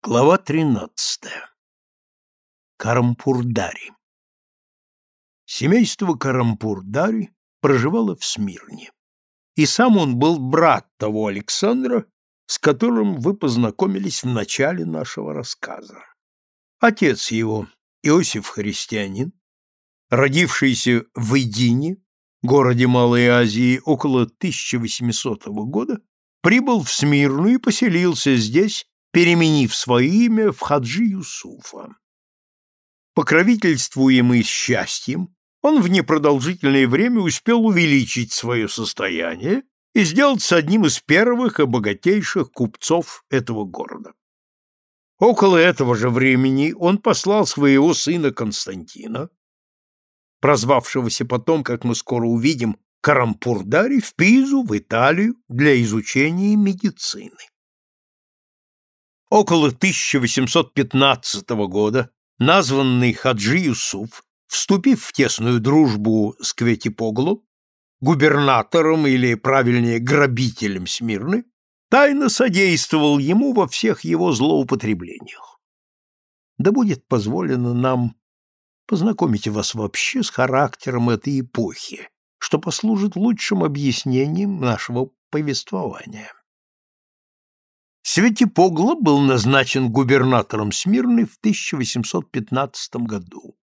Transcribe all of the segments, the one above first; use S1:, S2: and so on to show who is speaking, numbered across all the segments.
S1: Глава 13. Карампурдари. Семейство Карампурдари проживало в Смирне. И сам он был брат того Александра, с которым вы познакомились в начале нашего рассказа. Отец его, Иосиф Христианин, родившийся в Идине, городе Малой Азии, около 1800 года, прибыл в Смирну и поселился здесь переменив свое имя в Хаджи Юсуфа. Покровительствуемый счастьем, он в непродолжительное время успел увеличить свое состояние и сделаться одним из первых и богатейших купцов этого города. Около этого же времени он послал своего сына Константина, прозвавшегося потом, как мы скоро увидим, Карампурдари, в Пизу, в Италию, для изучения медицины. Около 1815 года названный Хаджи Юсуф, вступив в тесную дружбу с Кветипоглу, губернатором или, правильнее, грабителем Смирны, тайно содействовал ему во всех его злоупотреблениях. Да будет позволено нам познакомить вас вообще с характером этой эпохи, что послужит лучшим объяснением нашего повествования. Светипогло был назначен губернатором Смирны в 1815 году.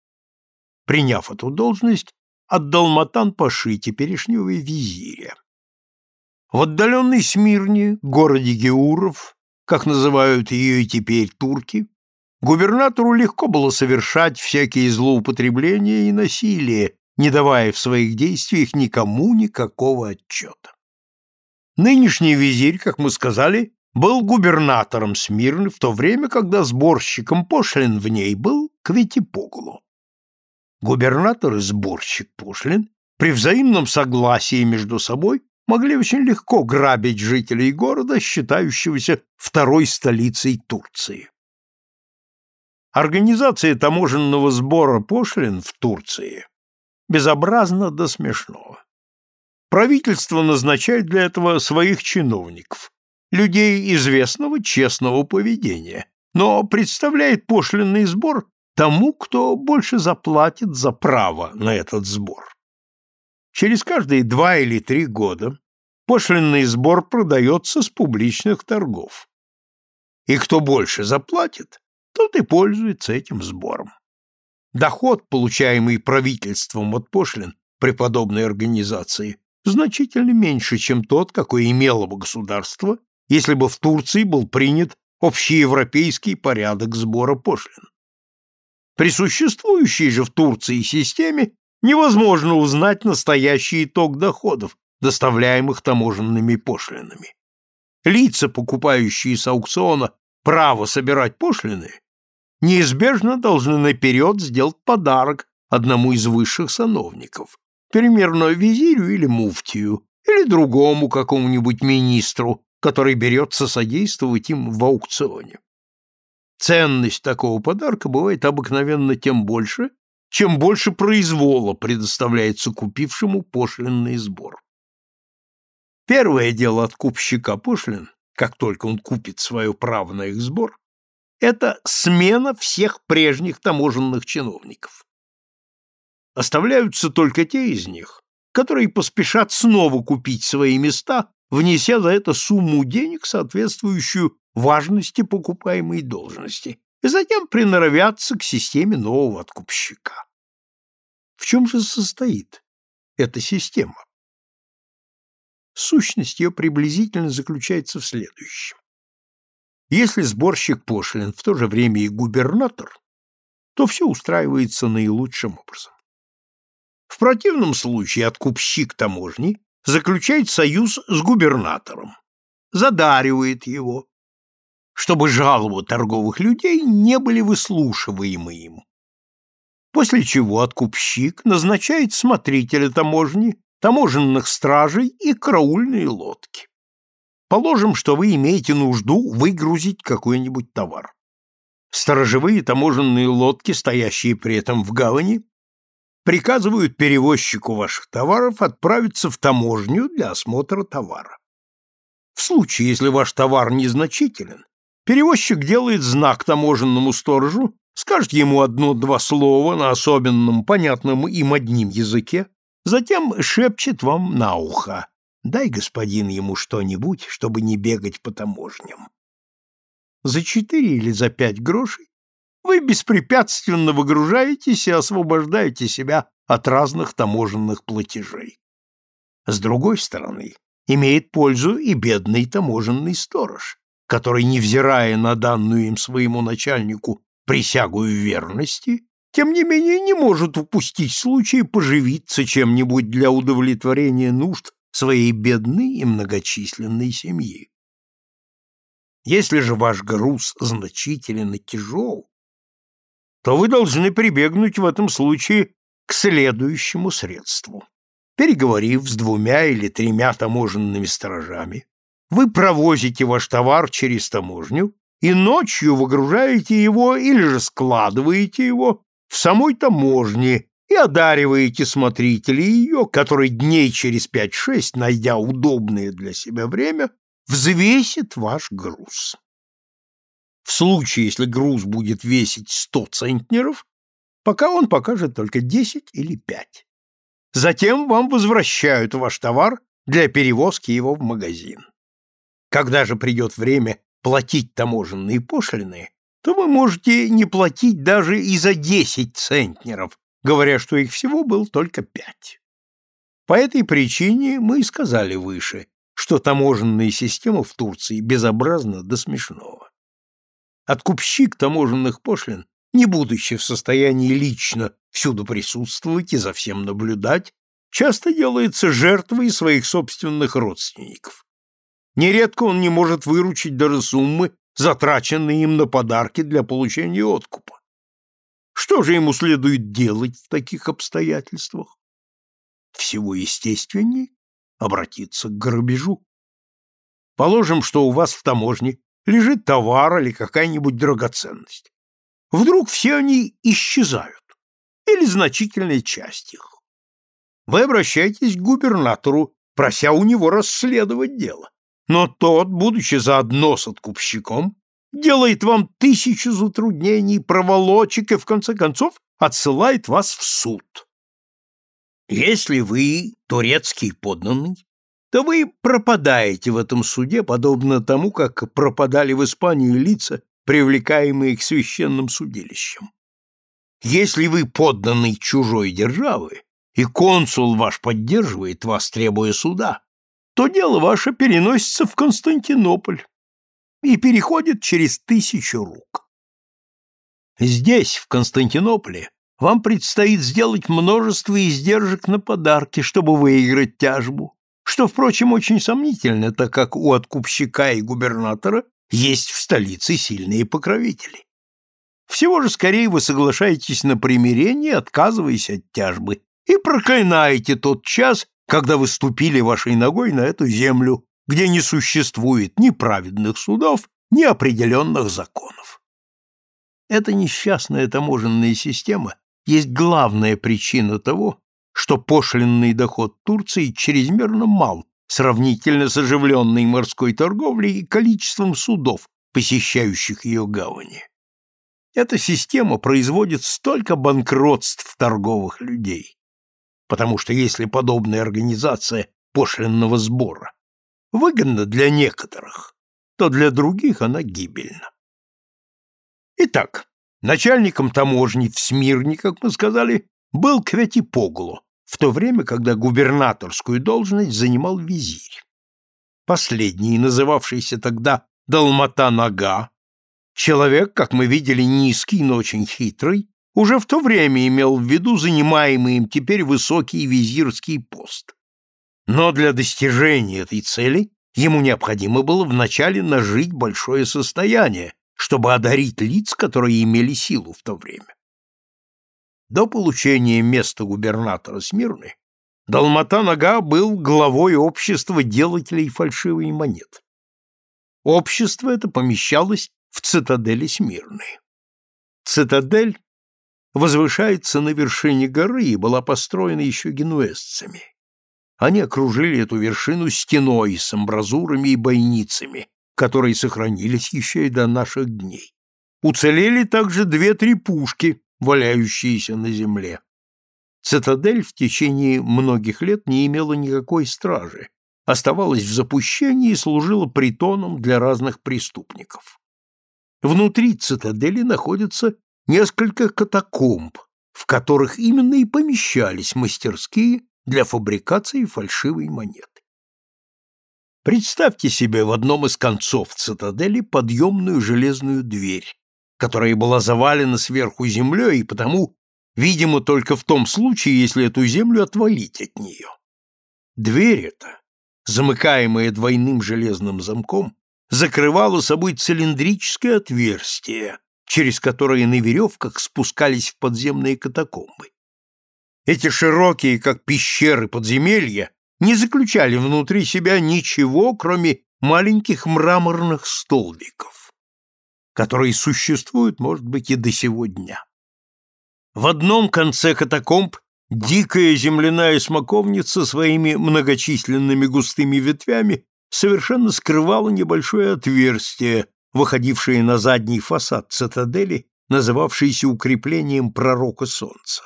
S1: Приняв эту должность, отдал Матан Паши, теперешнего визиря. В отдаленной Смирне, городе Геуров, как называют ее и теперь турки, губернатору легко было совершать всякие злоупотребления и насилие, не давая в своих действиях никому никакого отчета. Нынешний визирь, как мы сказали, был губернатором Смирны в то время, когда сборщиком пошлин в ней был Кветипоглу. Губернатор и сборщик пошлин при взаимном согласии между собой могли очень легко грабить жителей города, считающегося второй столицей Турции. Организация таможенного сбора пошлин в Турции безобразна до смешного. Правительство назначает для этого своих чиновников, людей известного честного поведения, но представляет пошлинный сбор тому, кто больше заплатит за право на этот сбор. Через каждые два или три года пошлинный сбор продается с публичных торгов. И кто больше заплатит, тот и пользуется этим сбором. Доход, получаемый правительством от пошлин при подобной организации, значительно меньше, чем тот, какой имело бы государство, если бы в Турции был принят общеевропейский порядок сбора пошлин. При существующей же в Турции системе невозможно узнать настоящий итог доходов, доставляемых таможенными пошлинами. Лица, покупающие с аукциона право собирать пошлины, неизбежно должны наперед сделать подарок одному из высших сановников, примерно визирю или муфтию, или другому какому-нибудь министру, который берется содействовать им в аукционе. Ценность такого подарка бывает обыкновенно тем больше, чем больше произвола предоставляется купившему пошлинный сбор. Первое дело откупщика пошлин, как только он купит свое право на их сбор, это смена всех прежних таможенных чиновников. Оставляются только те из них, которые поспешат снова купить свои места внеся за это сумму денег, соответствующую важности покупаемой должности, и затем приноровятся к системе нового откупщика. В чем же состоит эта система? Сущность ее приблизительно заключается в следующем. Если сборщик пошлин в то же время и губернатор, то все устраивается наилучшим образом. В противном случае откупщик таможни заключает союз с губернатором, задаривает его, чтобы жалобы торговых людей не были выслушиваемы им. После чего откупщик назначает смотрителя таможни, таможенных стражей и караульные лодки. Положим, что вы имеете нужду выгрузить какой-нибудь товар. Сторожевые таможенные лодки, стоящие при этом в гавани, приказывают перевозчику ваших товаров отправиться в таможню для осмотра товара. В случае, если ваш товар незначителен, Перевозчик делает знак таможенному сторожу, скажет ему одно-два слова на особенном, понятном им одним языке, затем шепчет вам на ухо. Дай, господин, ему что-нибудь, чтобы не бегать по таможням. За четыре или за пять грошей вы беспрепятственно выгружаетесь и освобождаете себя от разных таможенных платежей. С другой стороны, имеет пользу и бедный таможенный сторож, который, невзирая на данную им своему начальнику присягу в верности, тем не менее не может упустить случай поживиться чем-нибудь для удовлетворения нужд своей бедной и многочисленной семьи. Если же ваш груз значителен и тяжел, то вы должны прибегнуть в этом случае к следующему средству. Переговорив с двумя или тремя таможенными сторожами, вы провозите ваш товар через таможню и ночью выгружаете его или же складываете его в самой таможне и одариваете смотрителей ее, который дней через пять-шесть, найдя удобное для себя время, взвесит ваш груз. В случае, если груз будет весить 100 центнеров, пока он покажет только 10 или 5. Затем вам возвращают ваш товар для перевозки его в магазин. Когда же придет время платить таможенные пошлины, то вы можете не платить даже и за 10 центнеров, говоря, что их всего было только 5. По этой причине мы и сказали выше, что таможенная система в Турции безобразна до смешного. Откупщик таможенных пошлин, не будучи в состоянии лично всюду присутствовать и за всем наблюдать, часто делается жертвой своих собственных родственников. Нередко он не может выручить даже суммы, затраченные им на подарки для получения откупа. Что же ему следует делать в таких обстоятельствах? Всего естественнее обратиться к грабежу. Положим, что у вас в таможне лежит товар или какая-нибудь драгоценность. Вдруг все они исчезают, или значительная часть их. Вы обращаетесь к губернатору, прося у него расследовать дело. Но тот, будучи заодно с откупщиком, делает вам тысячу затруднений, проволочек и, в конце концов, отсылает вас в суд. Если вы турецкий подданный, то вы пропадаете в этом суде, подобно тому, как пропадали в Испании лица, привлекаемые к священным судилищам. Если вы подданный чужой державы, и консул ваш поддерживает вас, требуя суда, то дело ваше переносится в Константинополь и переходит через тысячу рук. Здесь, в Константинополе, вам предстоит сделать множество издержек на подарки, чтобы выиграть тяжбу, что, впрочем, очень сомнительно, так как у откупщика и губернатора есть в столице сильные покровители. Всего же скорее вы соглашаетесь на примирение, отказываясь от тяжбы, и проклинаете тот час, когда вы ступили вашей ногой на эту землю, где не существует ни праведных судов, ни определенных законов. Эта несчастная таможенная система есть главная причина того, что пошлинный доход Турции чрезмерно мал сравнительно с оживленной морской торговлей и количеством судов, посещающих ее гавани. Эта система производит столько банкротств торговых людей, потому что если подобная организация пошлинного сбора выгодна для некоторых, то для других она гибельна. Итак, Начальником таможни в Смирне, как мы сказали, был Квятипогло, в то время, когда губернаторскую должность занимал визирь. Последний, называвшийся тогда Далмата-Нага, человек, как мы видели, низкий, но очень хитрый, уже в то время имел в виду занимаемый им теперь высокий визирский пост. Но для достижения этой цели ему необходимо было вначале нажить большое состояние, чтобы одарить лиц, которые имели силу в то время. До получения места губернатора Смирны Далмата-Нага был главой общества делателей фальшивой монет. Общество это помещалось в цитадели Смирны. Цитадель возвышается на вершине горы и была построена еще генуэзцами. Они окружили эту вершину стеной с амбразурами и бойницами, которые сохранились еще и до наших дней. Уцелели также две-три пушки, валяющиеся на земле. Цитадель в течение многих лет не имела никакой стражи, оставалась в запущении и служила притоном для разных преступников. Внутри цитадели находятся несколько катакомб, в которых именно и помещались мастерские для фабрикации фальшивой монеты. Представьте себе в одном из концов цитадели подъемную железную дверь, которая была завалена сверху землей и потому, видимо, только в том случае, если эту землю отвалить от нее. Дверь эта, замыкаемая двойным железным замком, закрывала собой цилиндрическое отверстие, через которое на веревках спускались в подземные катакомбы. Эти широкие, как пещеры подземелья, не заключали внутри себя ничего, кроме маленьких мраморных столбиков, которые существуют, может быть, и до сего дня. В одном конце катакомб дикая земляная смоковница своими многочисленными густыми ветвями совершенно скрывала небольшое отверстие, выходившее на задний фасад цитадели, называвшийся укреплением пророка солнца.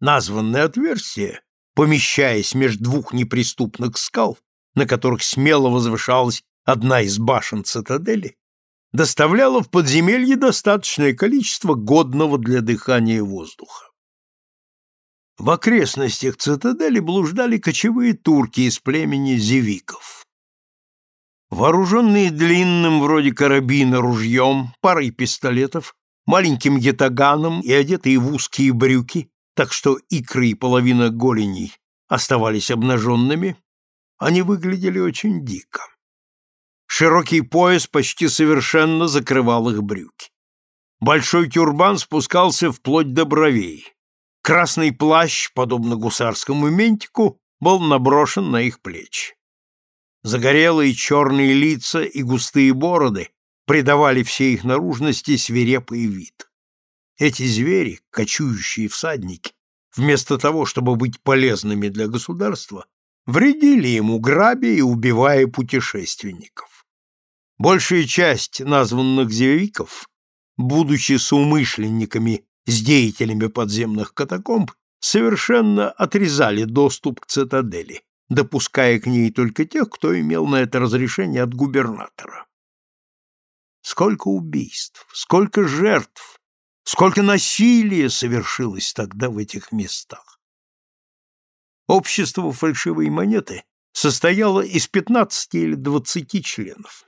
S1: Названное отверстие, помещаясь между двух неприступных скал, на которых смело возвышалась одна из башен цитадели, доставляло в подземелье достаточное количество годного для дыхания воздуха. В окрестностях цитадели блуждали кочевые турки из племени зевиков. Вооруженные длинным вроде карабина ружьем, парой пистолетов, маленьким ятаганом и одетые в узкие брюки, так что икры и половина голеней оставались обнаженными, они выглядели очень дико. Широкий пояс почти совершенно закрывал их брюки. Большой тюрбан спускался вплоть до бровей. Красный плащ, подобно гусарскому ментику, был наброшен на их плечи. Загорелые черные лица и густые бороды придавали всей их наружности свирепый вид. Эти звери, кочующие всадники, вместо того, чтобы быть полезными для государства, вредили ему, грабя и убивая путешественников. Большая часть названных зевиков, будучи соумышленниками с деятелями подземных катакомб, совершенно отрезали доступ к цитадели, допуская к ней только тех, кто имел на это разрешение от губернатора. Сколько убийств, сколько жертв Сколько насилия совершилось тогда в этих местах! Общество фальшивой монеты состояло из 15 или 20 членов.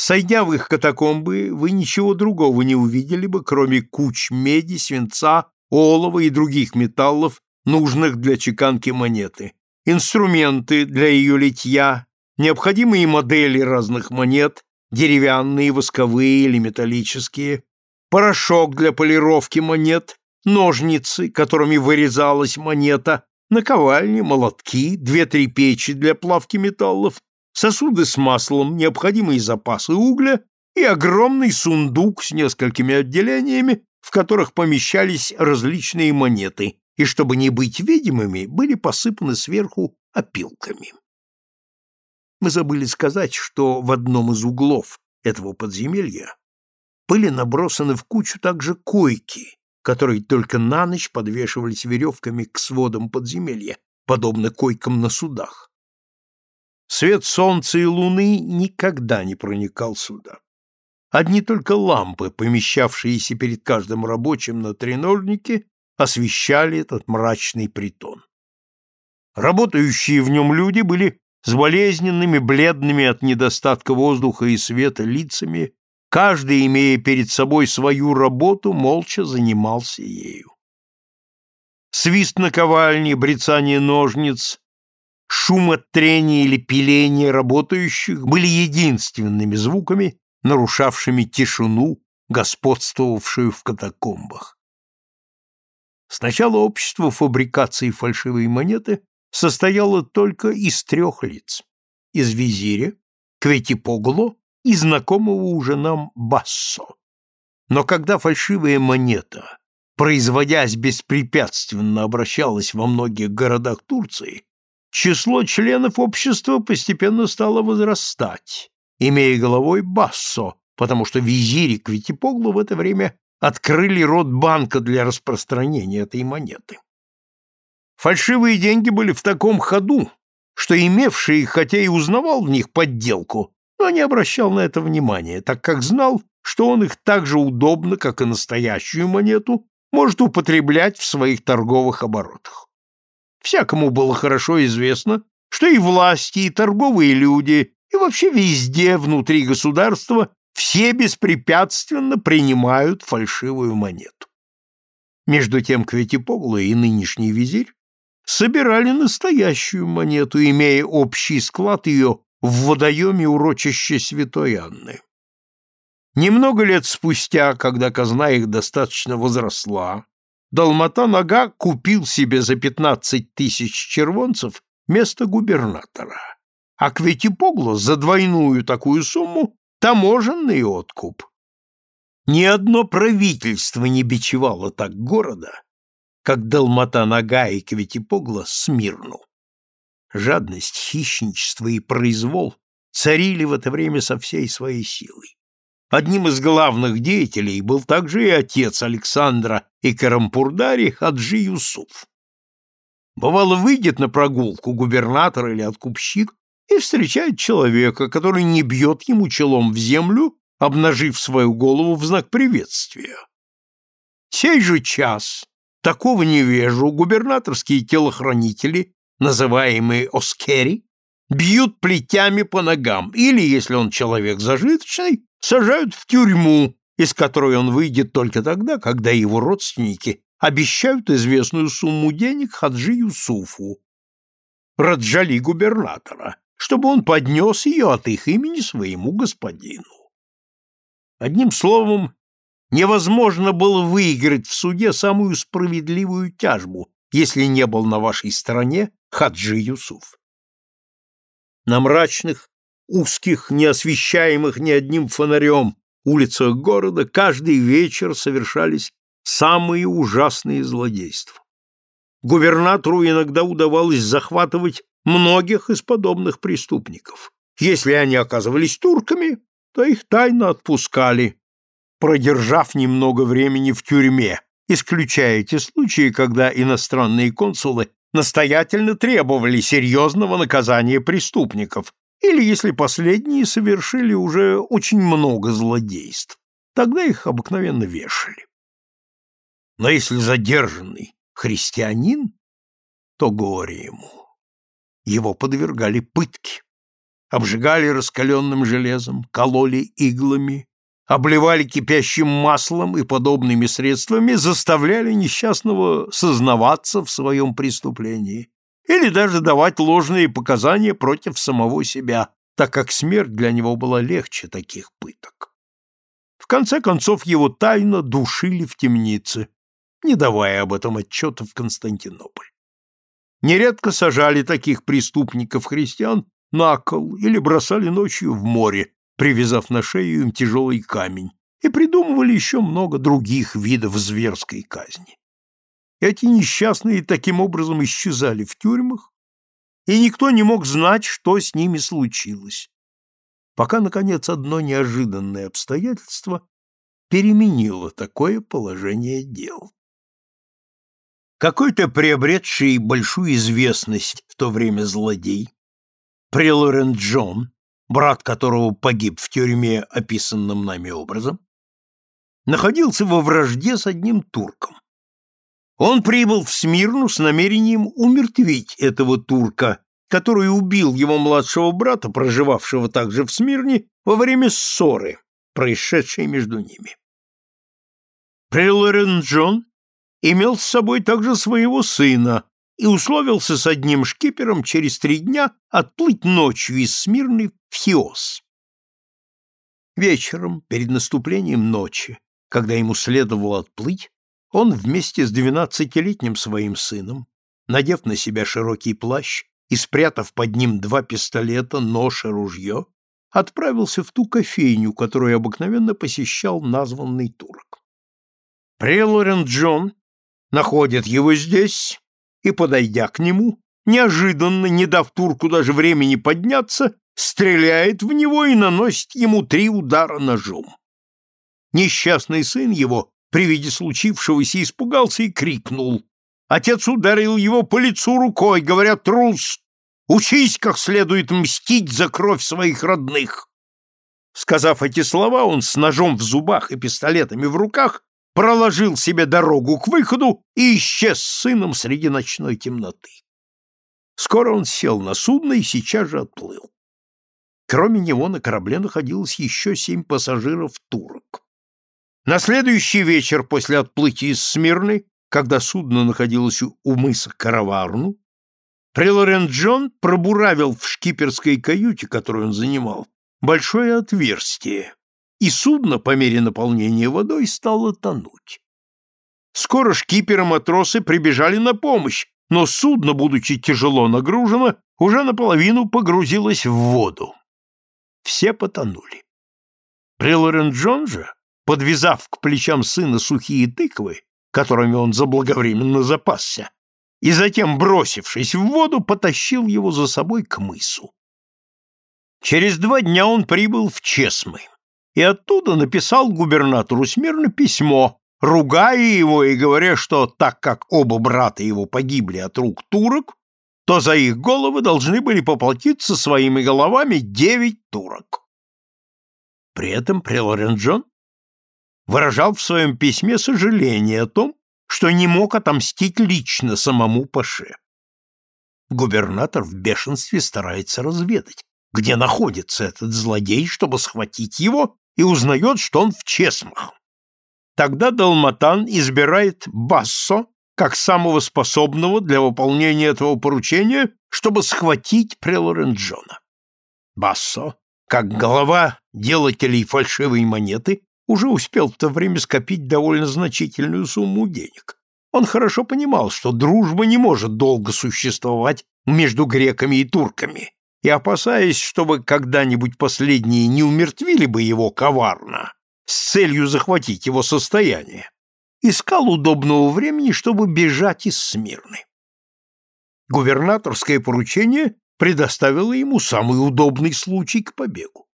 S1: Сойдя в их катакомбы, вы ничего другого не увидели бы, кроме куч меди, свинца, олова и других металлов, нужных для чеканки монеты, инструменты для ее литья, необходимые модели разных монет, деревянные, восковые или металлические, порошок для полировки монет, ножницы, которыми вырезалась монета, наковальни, молотки, две-три печи для плавки металлов, сосуды с маслом, необходимые запасы угля и огромный сундук с несколькими отделениями, в которых помещались различные монеты, и, чтобы не быть видимыми, были посыпаны сверху опилками. Мы забыли сказать, что в одном из углов этого подземелья были набросаны в кучу также койки, которые только на ночь подвешивались веревками к сводам подземелья, подобно койкам на судах. Свет солнца и луны никогда не проникал сюда. Одни только лампы, помещавшиеся перед каждым рабочим на треножнике, освещали этот мрачный притон. Работающие в нем люди были с болезненными, бледными от недостатка воздуха и света лицами Каждый, имея перед собой свою работу, молча занимался ею. Свист наковальни, брецание ножниц, шум от трения или пиления работающих были единственными звуками, нарушавшими тишину, господствовавшую в катакомбах. Сначала общество фабрикации фальшивой монеты состояло только из трех лиц – из визиря, Кветипогло и знакомого уже нам Бассо. Но когда фальшивая монета, производясь беспрепятственно, обращалась во многих городах Турции, число членов общества постепенно стало возрастать, имея головой Бассо, потому что визири Квитипоглу в это время открыли рот банка для распространения этой монеты. Фальшивые деньги были в таком ходу, что имевший их, хотя и узнавал в них подделку, но не обращал на это внимания, так как знал, что он их так же удобно, как и настоящую монету, может употреблять в своих торговых оборотах. Всякому было хорошо известно, что и власти, и торговые люди, и вообще везде внутри государства все беспрепятственно принимают фальшивую монету. Между тем Кветипогло и нынешний визирь собирали настоящую монету, имея общий склад ее в водоеме урочища Святой Анны. Немного лет спустя, когда казна их достаточно возросла, Далмата-Нога купил себе за пятнадцать тысяч червонцев место губернатора, а Кветипогло за двойную такую сумму таможенный откуп. Ни одно правительство не бичевало так города, как Далмата-Нога и Кветипогла Смирну. Жадность, хищничество и произвол царили в это время со всей своей силой. Одним из главных деятелей был также и отец Александра и Карампурдари Хаджи Юсуф. Бывало, выйдет на прогулку губернатор или откупщик и встречает человека, который не бьет ему челом в землю, обнажив свою голову в знак приветствия. Сей же час такого невежу губернаторские телохранители, называемые оскери, бьют плетями по ногам или, если он человек зажиточный, сажают в тюрьму, из которой он выйдет только тогда, когда его родственники обещают известную сумму денег Хаджи Юсуфу, Раджали губернатора, чтобы он поднес ее от их имени своему господину. Одним словом, невозможно было выиграть в суде самую справедливую тяжбу, если не был на вашей стороне Хаджи Юсуф. На мрачных, узких, не освещаемых ни одним фонарем улицах города каждый вечер совершались самые ужасные злодейства. Губернатору иногда удавалось захватывать многих из подобных преступников. Если они оказывались турками, то их тайно отпускали, продержав немного времени в тюрьме, исключая те случаи, когда иностранные консулы настоятельно требовали серьезного наказания преступников, или если последние совершили уже очень много злодейств, тогда их обыкновенно вешали. Но если задержанный христианин, то горе ему его подвергали пытке. Обжигали раскаленным железом, кололи иглами, обливали кипящим маслом и подобными средствами заставляли несчастного сознаваться в своем преступлении или даже давать ложные показания против самого себя, так как смерть для него была легче таких пыток. В конце концов его тайно душили в темнице, не давая об этом отчета в Константинополь. Нередко сажали таких преступников-христиан на кол или бросали ночью в море, привязав на шею им тяжелый камень, и придумывали еще много других видов зверской казни. Эти несчастные таким образом исчезали в тюрьмах, и никто не мог знать, что с ними случилось, пока, наконец, одно неожиданное обстоятельство переменило такое положение дел. Какой-то приобретший большую известность в то время злодей, Прилорен Джон, брат которого погиб в тюрьме, описанным нами образом, находился во вражде с одним турком. Он прибыл в Смирну с намерением умертвить этого турка, который убил его младшего брата, проживавшего также в Смирне, во время ссоры, происшедшей между ними. Прилорен Джон имел с собой также своего сына и условился с одним шкипером через три дня отплыть ночью из Смирны в Хиос. Вечером, перед наступлением ночи, когда ему следовало отплыть, он вместе с двенадцатилетним своим сыном, надев на себя широкий плащ и спрятав под ним два пистолета, нож и ружье, отправился в ту кофейню, которую обыкновенно посещал названный турок. Прелорен Джон находит его здесь и, подойдя к нему, неожиданно, не дав турку даже времени подняться, стреляет в него и наносит ему три удара ножом. Несчастный сын его при виде случившегося испугался и крикнул. Отец ударил его по лицу рукой, говоря, трус, учись как следует мстить за кровь своих родных. Сказав эти слова, он с ножом в зубах и пистолетами в руках проложил себе дорогу к выходу и исчез с сыном среди ночной темноты. Скоро он сел на судно и сейчас же отплыл. Кроме него на корабле находилось еще семь пассажиров-турок. На следующий вечер после отплытия из Смирны, когда судно находилось у мыса Караварну, Прелорен Джон пробуравил в шкиперской каюте, которую он занимал, большое отверстие, и судно по мере наполнения водой стало тонуть. Скоро шкипер и матросы прибежали на помощь, но судно, будучи тяжело нагружено, уже наполовину погрузилось в воду. Все потонули. Прелорен Джон же подвязав к плечам сына сухие тыквы, которыми он заблаговременно запасся, и затем, бросившись в воду, потащил его за собой к мысу. Через два дня он прибыл в Чесмы и оттуда написал губернатору Смирно письмо, ругая его и говоря, что так как оба брата его погибли от рук турок, то за их головы должны были поплатиться своими головами девять турок. При этом Прелорен Джон выражал в своем письме сожаление о том, что не мог отомстить лично самому Паше. Губернатор в бешенстве старается разведать, где находится этот злодей, чтобы схватить его, и узнает, что он в Чесмах. Тогда Далматан избирает Бассо как самого способного для выполнения этого поручения, чтобы схватить Прелоренджона. Бассо, как глава делателей фальшивой монеты, уже успел в то время скопить довольно значительную сумму денег. Он хорошо понимал, что дружба не может долго существовать между греками и турками, и, опасаясь, чтобы когда-нибудь последние не умертвили бы его коварно, с целью захватить его состояние, искал удобного времени, чтобы бежать из Смирны. Губернаторское поручение предоставило ему самый удобный случай к побегу.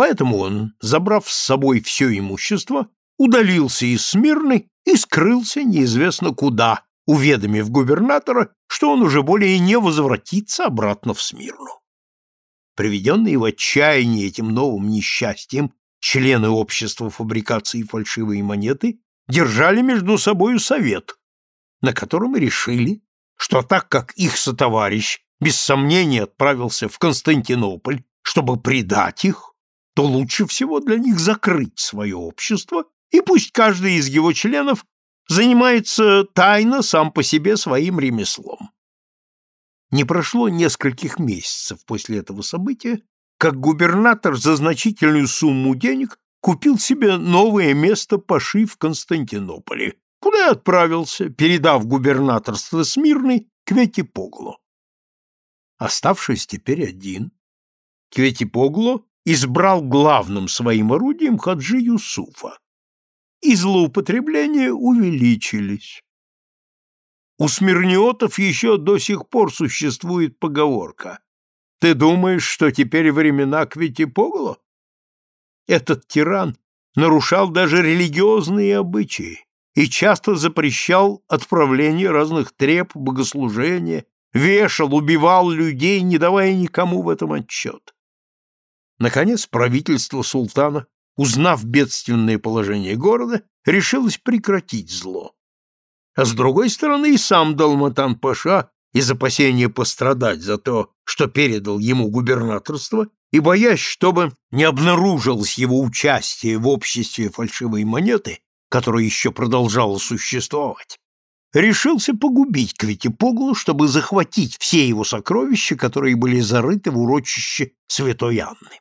S1: Поэтому он, забрав с собой все имущество, удалился из Смирны и скрылся неизвестно куда, уведомив губернатора, что он уже более не возвратится обратно в Смирну. Приведенные в отчаяние этим новым несчастьем, члены общества фабрикации фальшивой монеты держали между собою совет, на котором и решили, что так как их сотоварищ без сомнения отправился в Константинополь, чтобы предать их, то лучше всего для них закрыть свое общество, и пусть каждый из его членов занимается тайно сам по себе своим ремеслом. Не прошло нескольких месяцев после этого события, как губернатор за значительную сумму денег купил себе новое место паши в Константинополе, куда и отправился, передав губернаторство Смирной Кветипогло. Оставшись теперь один, Кветипогло избрал главным своим орудием Хаджи Юсуфа, и злоупотребления увеличились. У смирниотов еще до сих пор существует поговорка «Ты думаешь, что теперь времена Квитипогло?» Этот тиран нарушал даже религиозные обычаи и часто запрещал отправление разных треп, богослужения, вешал, убивал людей, не давая никому в этом отчет. Наконец, правительство султана, узнав бедственное положение города, решилось прекратить зло. А с другой стороны, и сам Далматан-паша из опасения пострадать за то, что передал ему губернаторство, и боясь, чтобы не обнаружилось его участие в обществе фальшивой монеты, которая еще продолжала существовать, решился погубить Кветипоглу, чтобы захватить все его сокровища, которые были зарыты в урочище Святой Анны.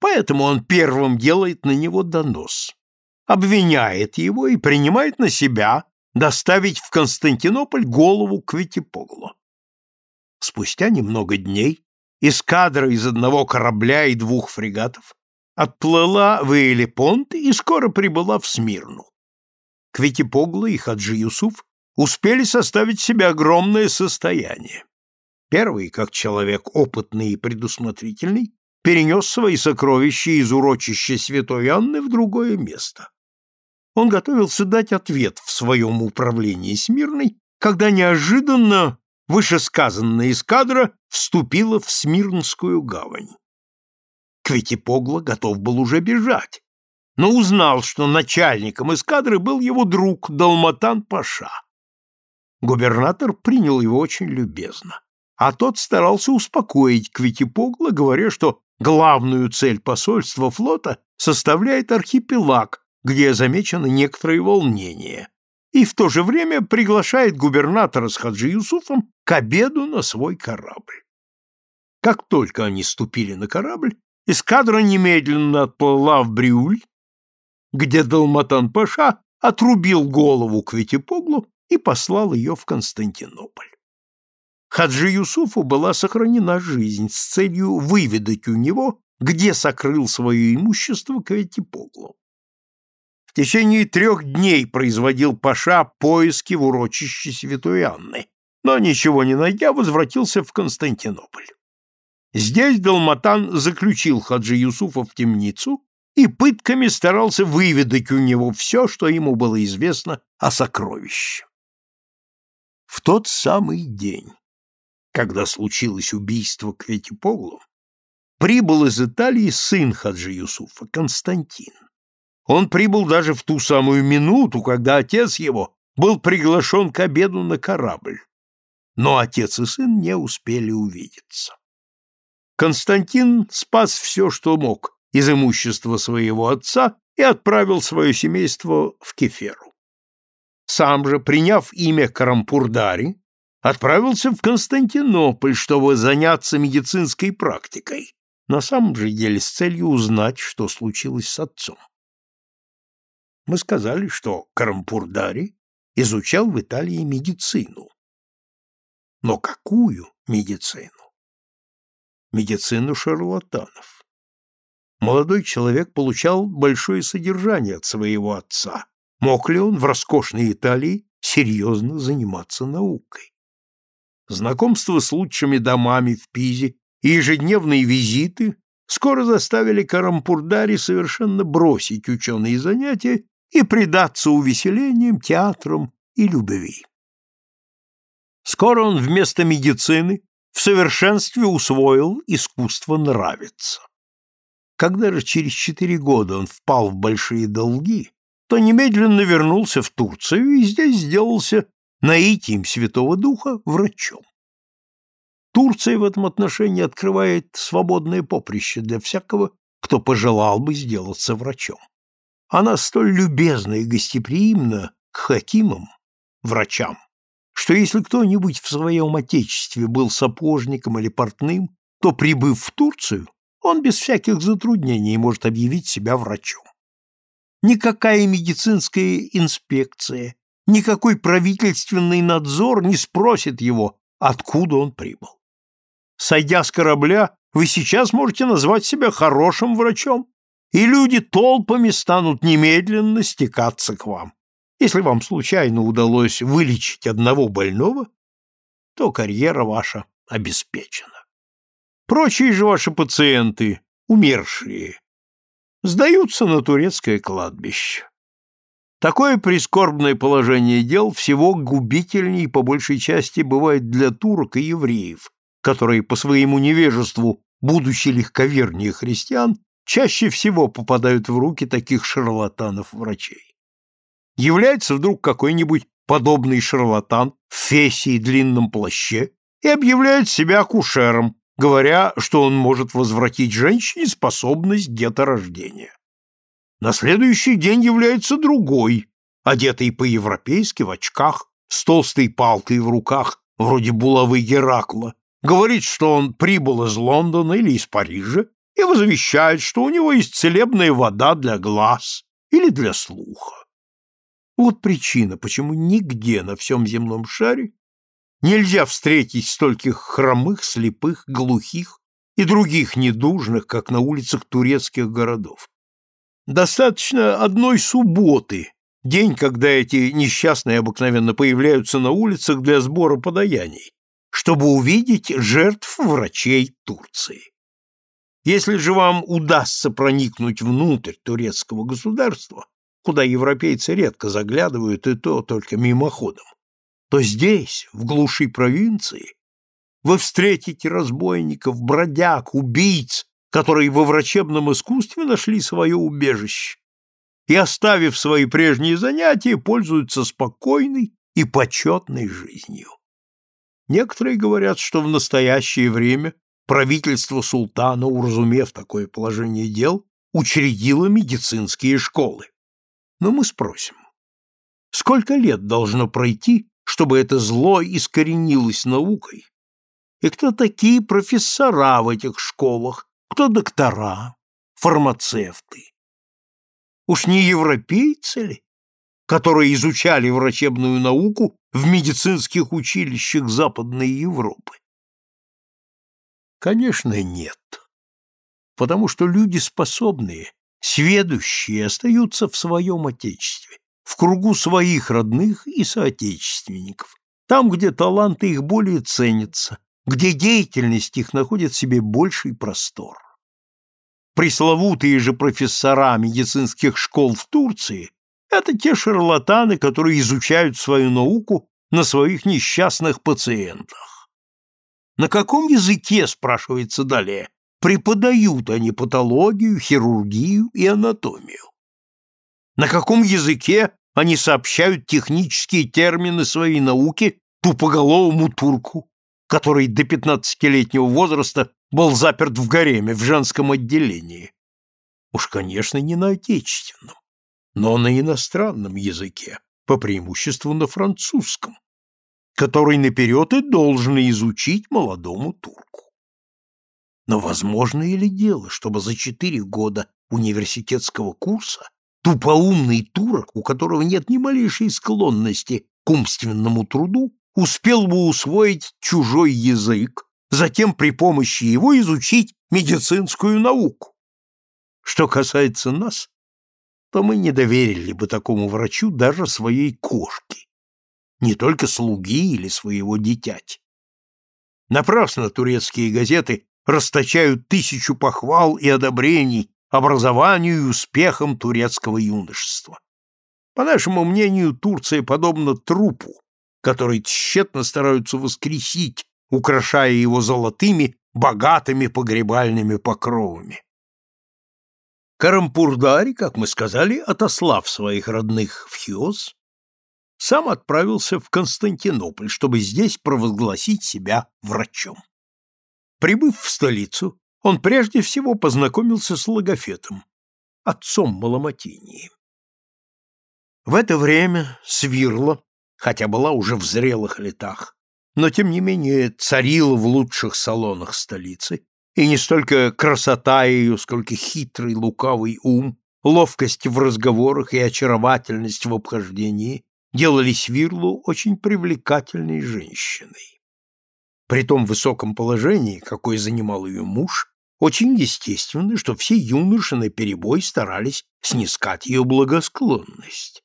S1: Поэтому он первым делает на него донос, обвиняет его и принимает на себя доставить в Константинополь голову Квитипоглу. Спустя немного дней эскадра из одного корабля и двух фрегатов отплыла в Элепонт и скоро прибыла в Смирну. Квитипогла и Хаджи Юсуф успели составить себе огромное состояние. Первый, как человек опытный и предусмотрительный, перенес свои сокровища из урочища Святой Анны в другое место. Он готовился дать ответ в своем управлении Смирной, когда неожиданно вышесказанная эскадра вступила в Смирнскую гавань. Кветипогло готов был уже бежать, но узнал, что начальником эскадры был его друг Далматан Паша. Губернатор принял его очень любезно, а тот старался успокоить Кветипогла, говоря, что главную цель посольства флота составляет архипелаг, где замечено некоторое волнение, и в то же время приглашает губернатора с Хаджи Юсуфом к обеду на свой корабль. Как только они ступили на корабль, эскадра немедленно отплыла в Брюль, где Далматан-паша отрубил голову Кветипоглу и послал ее в Константинополь. Хаджи Юсуфу была сохранена жизнь с целью выведать у него, где сокрыл свое имущество Кветипоглу. В течение трех дней производил Паша поиски в урочище Святой Анны, но, ничего не найдя, возвратился в Константинополь. Здесь Далматан заключил Хаджи Юсуфа в темницу и пытками старался выведать у него все, что ему было известно о сокровище. В тот самый день, когда случилось убийство Кветиполу, прибыл из Италии сын Хаджи Юсуфа, Константин. Он прибыл даже в ту самую минуту, когда отец его был приглашен к обеду на корабль. Но отец и сын не успели увидеться. Константин спас все, что мог, из имущества своего отца и отправил свое семейство в Кеферу. Сам же, приняв имя Карампурдари, отправился в Константинополь, чтобы заняться медицинской практикой, на самом же деле с целью узнать, что случилось с отцом. Мы сказали, что Карампурдари изучал в Италии медицину. Но какую медицину? Медицину шарлатанов молодой человек получал большое содержание от своего отца. Мог ли он в роскошной Италии серьезно заниматься наукой? Знакомство с лучшими домами в Пизе и ежедневные визиты скоро заставили Карампурдари совершенно бросить ученые занятия и предаться увеселениям, театрам и любви. Скоро он вместо медицины в совершенстве усвоил искусство нравиться. Когда же через четыре года он впал в большие долги, то немедленно вернулся в Турцию и здесь сделался наитием Святого Духа врачом. Турция в этом отношении открывает свободное поприще для всякого, кто пожелал бы сделаться врачом. Она столь любезна и гостеприимна к хакимам, врачам, что если кто-нибудь в своем отечестве был сапожником или портным, то, прибыв в Турцию, он без всяких затруднений может объявить себя врачом. Никакая медицинская инспекция, никакой правительственный надзор не спросит его, откуда он прибыл. Сойдя с корабля, вы сейчас можете назвать себя хорошим врачом, и люди толпами станут немедленно стекаться к вам. Если вам случайно удалось вылечить одного больного, то карьера ваша обеспечена. Прочие же ваши пациенты, умершие, сдаются на турецкое кладбище. Такое прискорбное положение дел всего губительней по большей части бывает для турок и евреев, которые по своему невежеству, будучи легковернее христиан, чаще всего попадают в руки таких шарлатанов-врачей. Является вдруг какой-нибудь подобный шарлатан в фесе и длинном плаще и объявляет себя акушером, говоря, что он может возвратить женщине способность деторождения. На следующий день является другой, одетый по-европейски в очках, с толстой палкой в руках, вроде булавы Геракла, говорит, что он прибыл из Лондона или из Парижа и возвещает, что у него есть целебная вода для глаз или для слуха. Вот причина, почему нигде на всем земном шаре Нельзя встретить стольких хромых, слепых, глухих и других недужных, как на улицах турецких городов. Достаточно одной субботы, день, когда эти несчастные обыкновенно появляются на улицах для сбора подаяний, чтобы увидеть жертв врачей Турции. Если же вам удастся проникнуть внутрь турецкого государства, куда европейцы редко заглядывают и то только мимоходом, то здесь, в глуши провинции, вы встретите разбойников, бродяг, убийц, которые во врачебном искусстве нашли свое убежище и, оставив свои прежние занятия, пользуются спокойной и почетной жизнью. Некоторые говорят, что в настоящее время правительство султана, уразумев такое положение дел, учредило медицинские школы. Но мы спросим, сколько лет должно пройти, чтобы это зло искоренилось наукой? И кто такие профессора в этих школах, кто доктора, фармацевты? Уж не европейцы ли, которые изучали врачебную науку в медицинских училищах Западной Европы? Конечно, нет. Потому что люди способные, сведущие остаются в своем отечестве, в кругу своих родных и соотечественников, там, где таланты их более ценятся, где деятельность их находит себе больший простор. Пресловутые же профессора медицинских школ в Турции – это те шарлатаны, которые изучают свою науку на своих несчастных пациентах. На каком языке, спрашивается далее, преподают они патологию, хирургию и анатомию? На каком языке они сообщают технические термины своей науки тупоголовому турку, который до пятнадцатилетнего возраста был заперт в гареме в женском отделении. Уж, конечно, не на отечественном, но на иностранном языке, по преимуществу на французском, который наперед и должен изучить молодому турку. Но возможно ли дело, чтобы за четыре года университетского курса тупоумный турок, у которого нет ни малейшей склонности к умственному труду, успел бы усвоить чужой язык, затем при помощи его изучить медицинскую науку. Что касается нас, то мы не доверили бы такому врачу даже своей кошке, не только слуги или своего дитяти. Напрасно турецкие газеты расточают тысячу похвал и одобрений образованию и успехам турецкого юношества. По нашему мнению, Турция подобна трупу, который тщетно стараются воскресить украшая его золотыми, богатыми погребальными покровами. Карампурдари, как мы сказали, отослав своих родных в Хиос, сам отправился в Константинополь, чтобы здесь провозгласить себя врачом. Прибыв в столицу, он прежде всего познакомился с Логофетом, отцом Маломатинии. В это время Свирла, хотя была уже в зрелых летах, но тем не менее царила в лучших салонах столицы, и не столько красота ее, сколько хитрый лукавый ум, ловкость в разговорах и очаровательность в обхождении делали Свирлу очень привлекательной женщиной. При том высоком положении, какое занимал ее муж, очень естественно, что все юноши наперебой старались снискать ее благосклонность.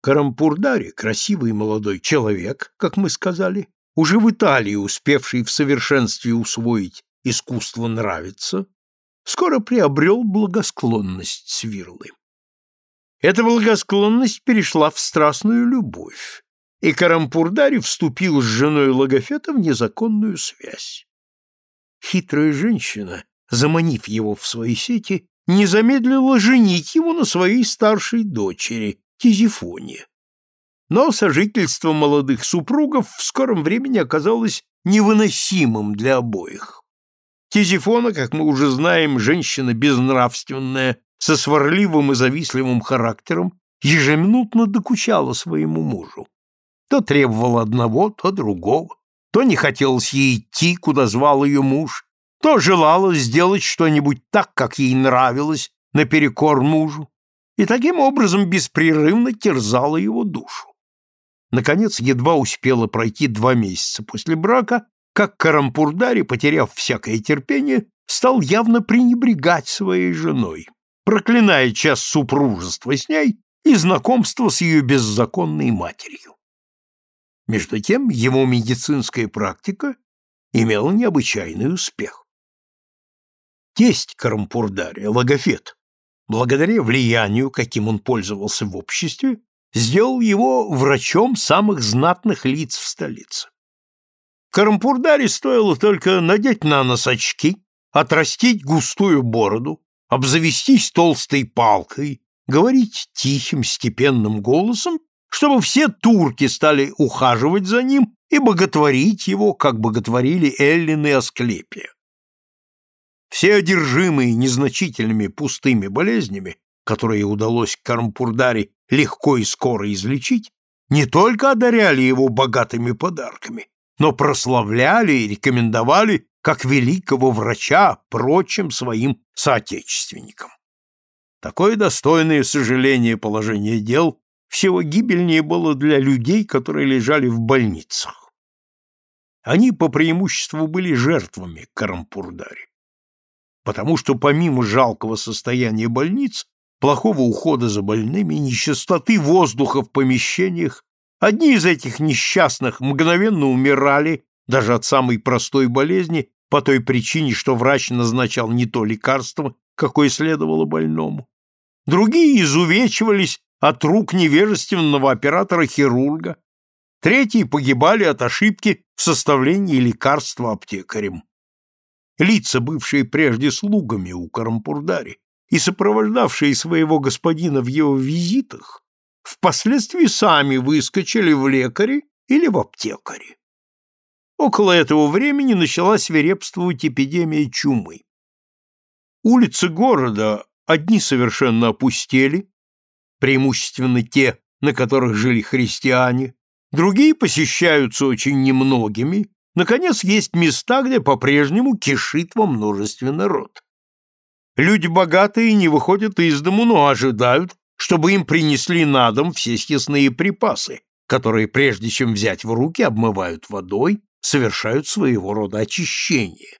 S1: Карампурдари, красивый молодой человек, как мы сказали, уже в Италии успевший в совершенстве усвоить искусство нравиться, скоро приобрел благосклонность Свирлы. Эта благосклонность перешла в страстную любовь, и Карампурдари вступил с женой Логофета в незаконную связь. Хитрая женщина, заманив его в свои сети, не замедлила женить его на своей старшей дочери, Тизифоне. Но сожительство молодых супругов в скором времени оказалось невыносимым для обоих. Тизифона, как мы уже знаем, женщина безнравственная, со сварливым и завистливым характером, ежеминутно докучала своему мужу. То требовала одного, то другого, то не хотелось ей идти, куда звал ее муж, то желала сделать что-нибудь так, как ей нравилось, наперекор мужу и таким образом беспрерывно терзала его душу. Наконец, едва успела пройти два месяца после брака, как Карампурдари, потеряв всякое терпение, стал явно пренебрегать своей женой, проклиная час супружества с ней и знакомства с ее беззаконной матерью. Между тем, его медицинская практика имела необычайный успех. Тесть Карампурдари, Логофет, благодаря влиянию, каким он пользовался в обществе, сделал его врачом самых знатных лиц в столице. Карампурдаре стоило только надеть на нос очки, отрастить густую бороду, обзавестись толстой палкой, говорить тихим, степенным голосом, чтобы все турки стали ухаживать за ним и боготворить его, как боготворили Эллины Асклепия. Все одержимые незначительными пустыми болезнями, которые удалось Кармпурдаре легко и скоро излечить, не только одаряли его богатыми подарками, но прославляли и рекомендовали как великого врача прочим своим соотечественникам. Такое достойное сожаление положение дел всего гибельнее было для людей, которые лежали в больницах. Они по преимуществу были жертвами Карампурдари. Потому что помимо жалкого состояния больниц, плохого ухода за больными, нечистоты воздуха в помещениях, одни из этих несчастных мгновенно умирали даже от самой простой болезни по той причине, что врач назначал не то лекарство, какое следовало больному. Другие изувечивались от рук невежественного оператора-хирурга. Третьи погибали от ошибки в составлении лекарства аптекарем. Лица, бывшие прежде слугами у Карампурдари и сопровождавшие своего господина в его визитах, впоследствии сами выскочили в лекаре или в аптекаре. Около этого времени начала свирепствовать эпидемия чумы. Улицы города одни совершенно опустели, преимущественно те, на которых жили христиане, другие посещаются очень немногими, наконец, есть места, где по-прежнему кишит во множестве народ. Люди богатые не выходят из дому, но ожидают, чтобы им принесли на дом все съестные припасы, которые, прежде чем взять в руки, обмывают водой, совершают своего рода очищение.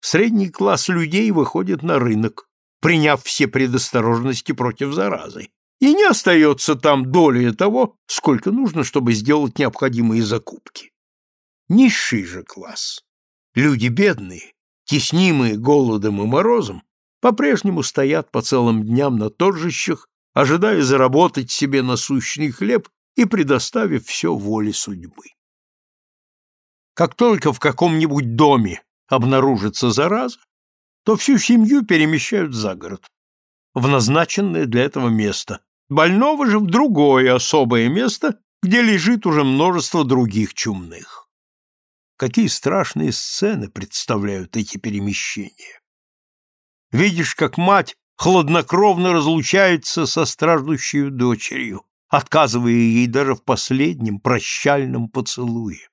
S1: Средний класс людей выходит на рынок, приняв все предосторожности против заразы, и не остается там доли того, сколько нужно, чтобы сделать необходимые закупки. Низший же класс, люди бедные, теснимые голодом и морозом, по-прежнему стоят по целым дням на торжищах, ожидая заработать себе насущный хлеб и предоставив все воле судьбы. Как только в каком-нибудь доме обнаружится зараза, то всю семью перемещают за город, в назначенное для этого место, больного же в другое особое место, где лежит уже множество других чумных. Какие страшные сцены представляют эти перемещения. Видишь, как мать хладнокровно разлучается со страждущей дочерью, отказывая ей даже в последнем прощальном поцелуе.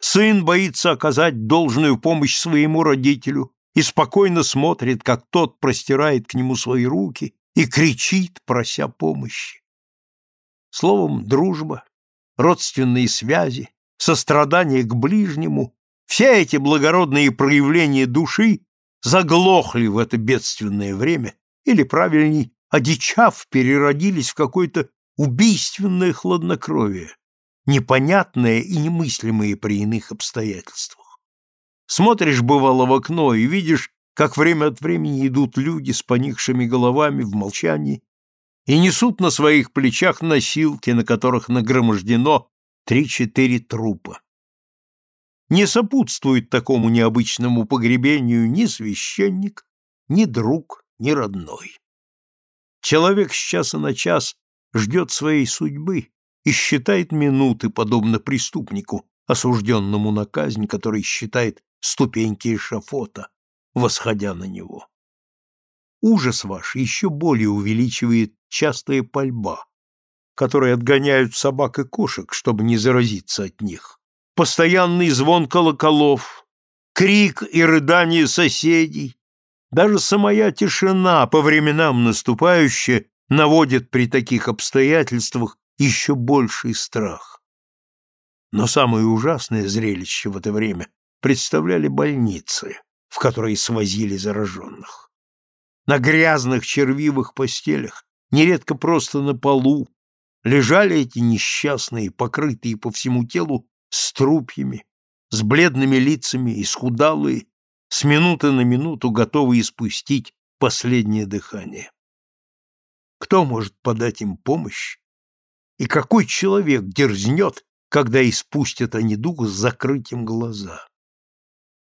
S1: Сын боится оказать должную помощь своему родителю и спокойно смотрит, как тот простирает к нему свои руки и кричит, прося помощи. Словом, дружба, родственные связи, сострадание к ближнему, все эти благородные проявления души заглохли в это бедственное время, или, правильней, одичав, переродились в какое-то убийственное хладнокровие, непонятное и немыслимое при иных обстоятельствах. Смотришь, бывало, в окно и видишь, как время от времени идут люди с поникшими головами в молчании и несут на своих плечах носилки, на которых нагромождено три-четыре трупа. Не сопутствует такому необычному погребению ни священник, ни друг, ни родной. Человек с часа на час ждет своей судьбы, и считает минуты, подобно преступнику, осужденному на казнь, который считает ступеньки эшафота, восходя на него. Ужас ваш еще более увеличивает частая пальба, которые отгоняют собак и кошек, чтобы не заразиться от них, постоянный звон колоколов, крик и рыдание соседей, даже самая тишина, по временам наступающая, наводит при таких обстоятельствах еще больший страх. Но самое ужасное зрелище в это время представляли больницы, в которые свозили зараженных. На грязных червивых постелях, нередко просто на полу, лежали эти несчастные, покрытые по всему телу струпьями, с бледными лицами, исхудалые, с минуты на минуту готовы испустить последнее дыхание. Кто может подать им помощь? И какой человек дерзнет, когда испустят они дух с закрытием глаза?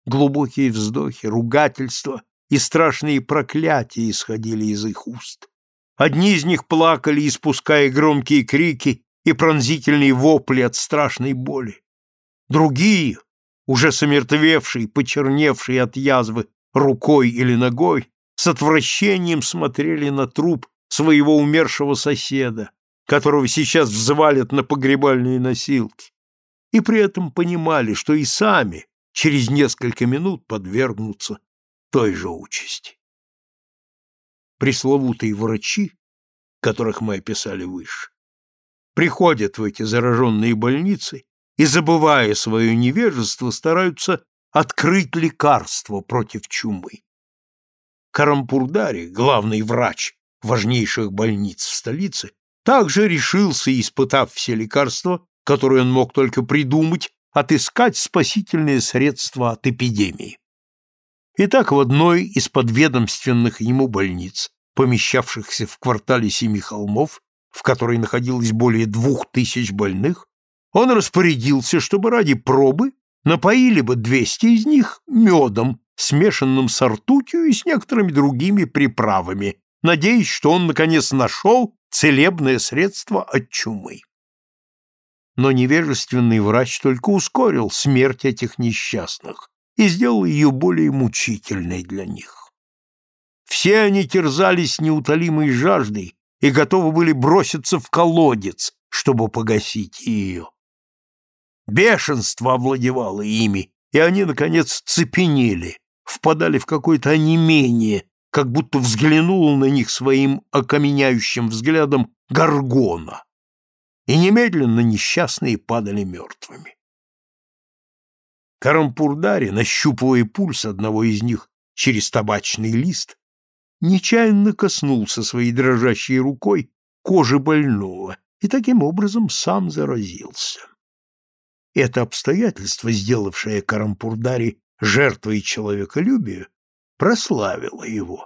S1: Глубокие вздохи, ругательства и страшные проклятия исходили из их уст. Одни из них плакали, испуская громкие крики и пронзительные вопли от страшной боли. Другие, уже сомертвевшие, почерневшие от язвы рукой или ногой, с отвращением смотрели на труп своего умершего соседа, которого сейчас взвалят на погребальные носилки, и при этом понимали, что и сами через несколько минут подвергнутся той же участи. Пресловутые врачи, которых мы описали выше, приходят в эти зараженные больницы и, забывая свое невежество, стараются открыть лекарство против чумы. Карампурдари, главный врач важнейших больниц в столице, также решился, испытав все лекарства, которые он мог только придумать, отыскать спасительные средства от эпидемии. Итак, в одной из подведомственных ему больниц, помещавшихся в квартале Семи холмов, в которой находилось более двух тысяч больных, он распорядился, чтобы ради пробы напоили бы двести из них медом, смешанным с ртутью и с некоторыми другими приправами, надеясь, что он, наконец, нашел целебное средство от чумы. Но невежественный врач только ускорил смерть этих несчастных и сделал ее более мучительной для них. Все они терзались неутолимой жаждой и готовы были броситься в колодец, чтобы погасить ее. Бешенство овладевало ими, и они, наконец, цепенели, впадали в какое-то онемение, как будто взглянул на них своим окаменяющим взглядом горгона, и немедленно несчастные падали мертвыми. Карампурдари, нащупывая пульс одного из них через табачный лист, нечаянно коснулся своей дрожащей рукой кожи больного и таким образом сам заразился. Это обстоятельство, сделавшее Карампурдари жертвой человеколюбия, прославило его.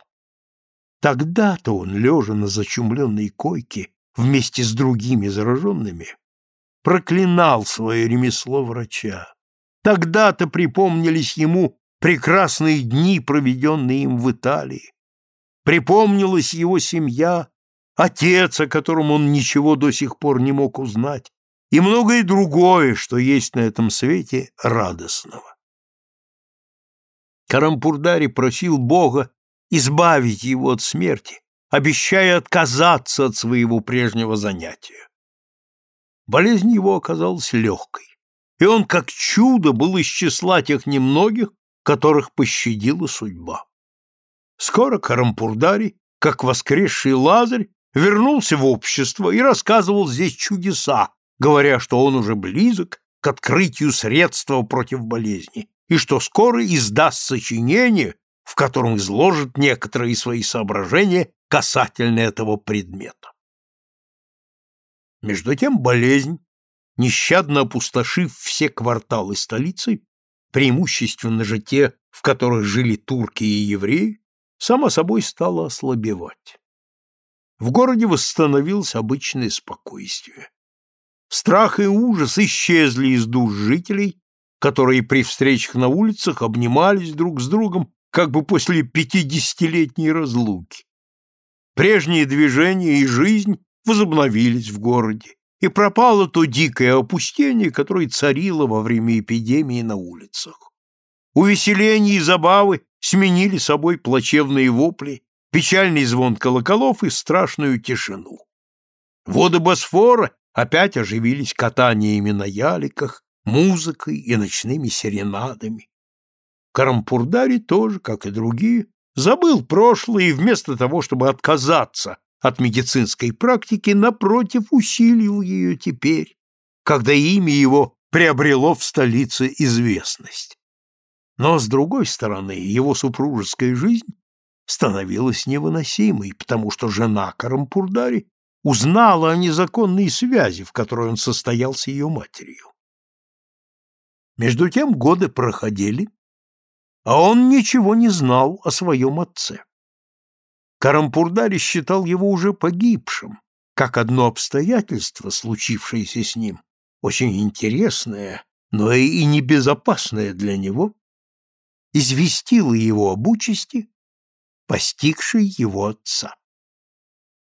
S1: Тогда-то он, лежа на зачумленной койке вместе с другими зараженными, проклинал свое ремесло врача. Тогда-то припомнились ему прекрасные дни, проведенные им в Италии. Припомнилась его семья, отец, о котором он ничего до сих пор не мог узнать, и многое другое, что есть на этом свете радостного. Карампурдари просил Бога избавить его от смерти, обещая отказаться от своего прежнего занятия. Болезнь его оказалась легкой, и он, как чудо, был из числа тех немногих, которых пощадила судьба. Скоро Карампурдари, как воскресший Лазарь, вернулся в общество и рассказывал здесь чудеса, говоря, что он уже близок к открытию средства против болезни, и что скоро издаст сочинение, в котором изложит некоторые свои соображения касательно этого предмета. Между тем болезнь, нещадно опустошив все кварталы столицы, преимущественно же те, в которых жили турки и евреи, само собой стала ослабевать. В городе восстановилось обычное спокойствие. Страх и ужас исчезли из душ жителей, которые при встречах на улицах обнимались друг с другом, как бы после пятидесятилетней разлуки. Прежние движения и жизнь возобновились в городе, и пропало то дикое опустение, которое царило во время эпидемии на улицах. Увеселения и забавы сменили собой плачевные вопли, печальный звон колоколов и страшную тишину. Воды Босфора опять оживились катаниями на яликах, музыкой и ночными серенадами. Карампурдари тоже, как и другие, забыл прошлое и вместо того, чтобы отказаться от медицинской практики, напротив, усилил ее теперь, когда имя его приобрело в столице известность. Но, с другой стороны, его супружеская жизнь становилась невыносимой, потому что жена Карампурдари узнала о незаконной связи, в которой он состоял с ее матерью. Между тем годы проходили, а он ничего не знал о своем отце. Карампурдари считал его уже погибшим, как одно обстоятельство, случившееся с ним, очень интересное, но и небезопасное для него, известило его об участи, постигшей его отца.